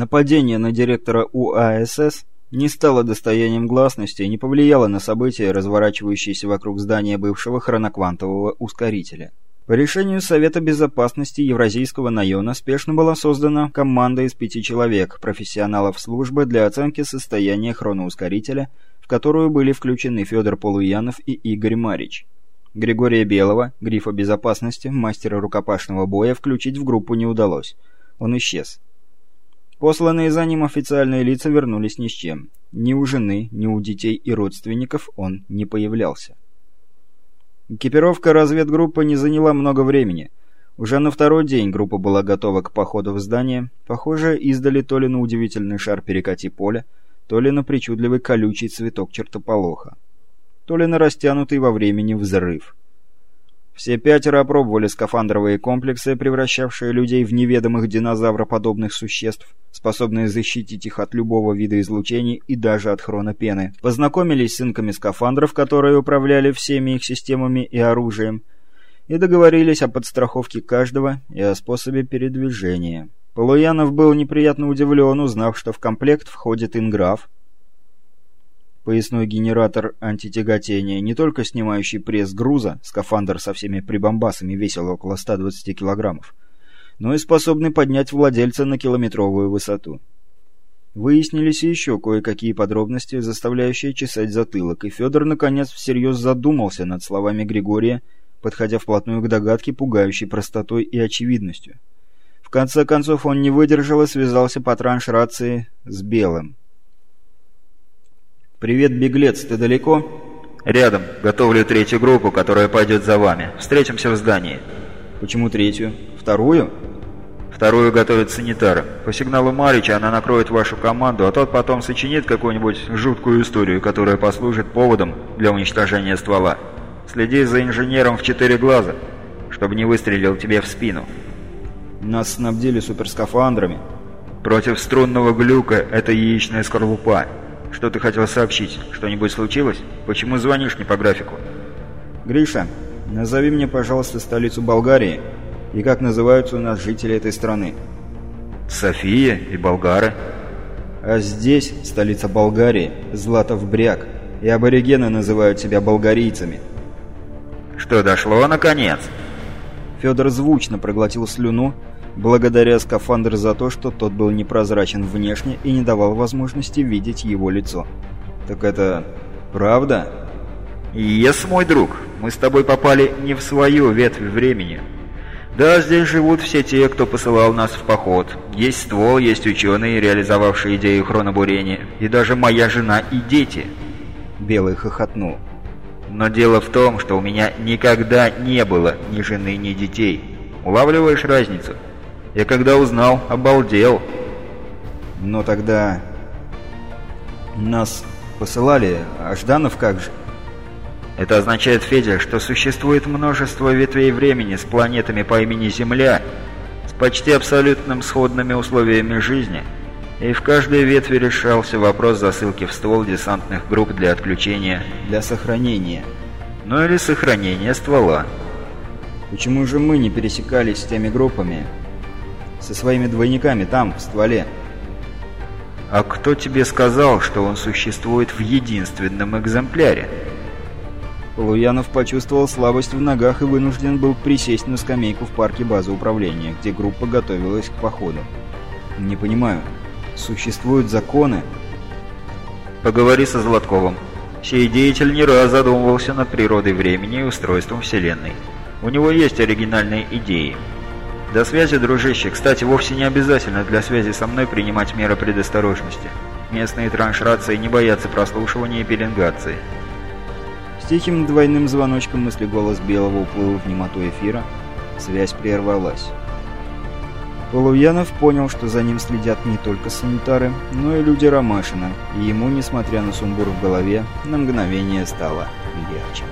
Нападение на директора УАСС не стало достоянием гласности и не повлияло на события, разворачивающиеся вокруг здания бывшего хроноквантового ускорителя. По решению Совета Безопасности Евразийского района спешно была создана команда из пяти человек, профессионалов службы для оценки состояния хроноускорителя, в которую были включены Федор Полуянов и Игорь Марич. Григория Белого, грифа безопасности, мастера рукопашного боя, включить в группу не удалось. Он исчез. Посланные за ним официальные лица вернулись ни с чем. Ни у жены, ни у детей и родственников он не появлялся. Экипировка разведгруппы не заняла много времени. Уже на второй день группа была готова к походу в здание. Похоже, издали то ли на удивительный шар перекати поля, то ли на причудливый колючий цветок чертополоха, то ли на растянутый во времени взрыв. Все пятеро опробовали скафандровые комплексы, превращавшие людей в неведомых динозавроподобных существ, способные защитить их от любого вида излучений и даже от хронопены. Познакомились с инками скафандров, которые управляли всеми их системами и оружием, и договорились о подстраховке каждого и о способе передвижения. Полуянов был неприятно удивлен, узнав, что в комплект входит инграф, Поясной генератор антитяготения, не только снимающий пресс груза, скафандр со всеми прибамбасами весил около 120 килограммов, но и способный поднять владельца на километровую высоту. Выяснились еще кое-какие подробности, заставляющие чесать затылок, и Федор, наконец, всерьез задумался над словами Григория, подходя вплотную к догадке, пугающей простотой и очевидностью. В конце концов он не выдержал и связался по транш-рации с Белым. «Привет, беглец, ты далеко?» «Рядом. Готовлю третью группу, которая пойдет за вами. Встретимся в здании». «Почему третью? Вторую?» «Вторую готовят санитары. По сигналу Марича она накроет вашу команду, а тот потом сочинит какую-нибудь жуткую историю, которая послужит поводом для уничтожения ствола. Следи за инженером в четыре глаза, чтобы не выстрелил тебе в спину». «Нас снабдили суперскафандрами». «Против струнного глюка это яичная скорлупа». Что ты хотел сообщить? Что-нибудь случилось? Почему звонишь не по графику? Гриша, назови мне, пожалуйста, столицу Болгарии и как называются у нас жители этой страны. София и болгары. А здесь, столица Болгарии, Златов Бряг, и аборигены называют себя болгарийцами. Что, дошло наконец? Федор звучно проглотил слюну благодаря скафандр за то, что тот был непрозрачен внешне и не давал возможности видеть его лицо. «Так это... правда?» «Ес, мой друг, мы с тобой попали не в свою ветвь времени. Да, здесь живут все те, кто посылал нас в поход. Есть ствол, есть ученые, реализовавшие идею хронобурения, и даже моя жена и дети». Белый хохотнул. «Но дело в том, что у меня никогда не было ни жены, ни детей. Улавливаешь разницу?» Я когда узнал, обалдел. Но тогда... Нас посылали, а Жданов как же? Это означает, Федя, что существует множество ветвей времени с планетами по имени Земля, с почти абсолютным сходными условиями жизни, и в каждой ветви решался вопрос засылки в ствол десантных групп для отключения. Для сохранения. Ну или сохранения ствола. Почему же мы не пересекались с теми группами, со своими двойниками там, в стволе. А кто тебе сказал, что он существует в единственном экземпляре? Полуянов почувствовал слабость в ногах и вынужден был присесть на скамейку в парке базы управления, где группа готовилась к походу. «Не понимаю. Существуют законы?» «Поговори со Златковым. Сей деятель не раз задумывался над природой времени и устройством Вселенной. У него есть оригинальные идеи. До связи, дружище. Кстати, вовсе не обязательно для связи со мной принимать меры предосторожности. Местные траншрации не боятся прослушивания и пеленгации. С тихим двойным звоночком мысли голос Белого уплыл в немоту эфира. Связь прервалась. Полуянов понял, что за ним следят не только санитары, но и люди Ромашина, и ему, несмотря на сумбур в голове, на мгновение стало легче.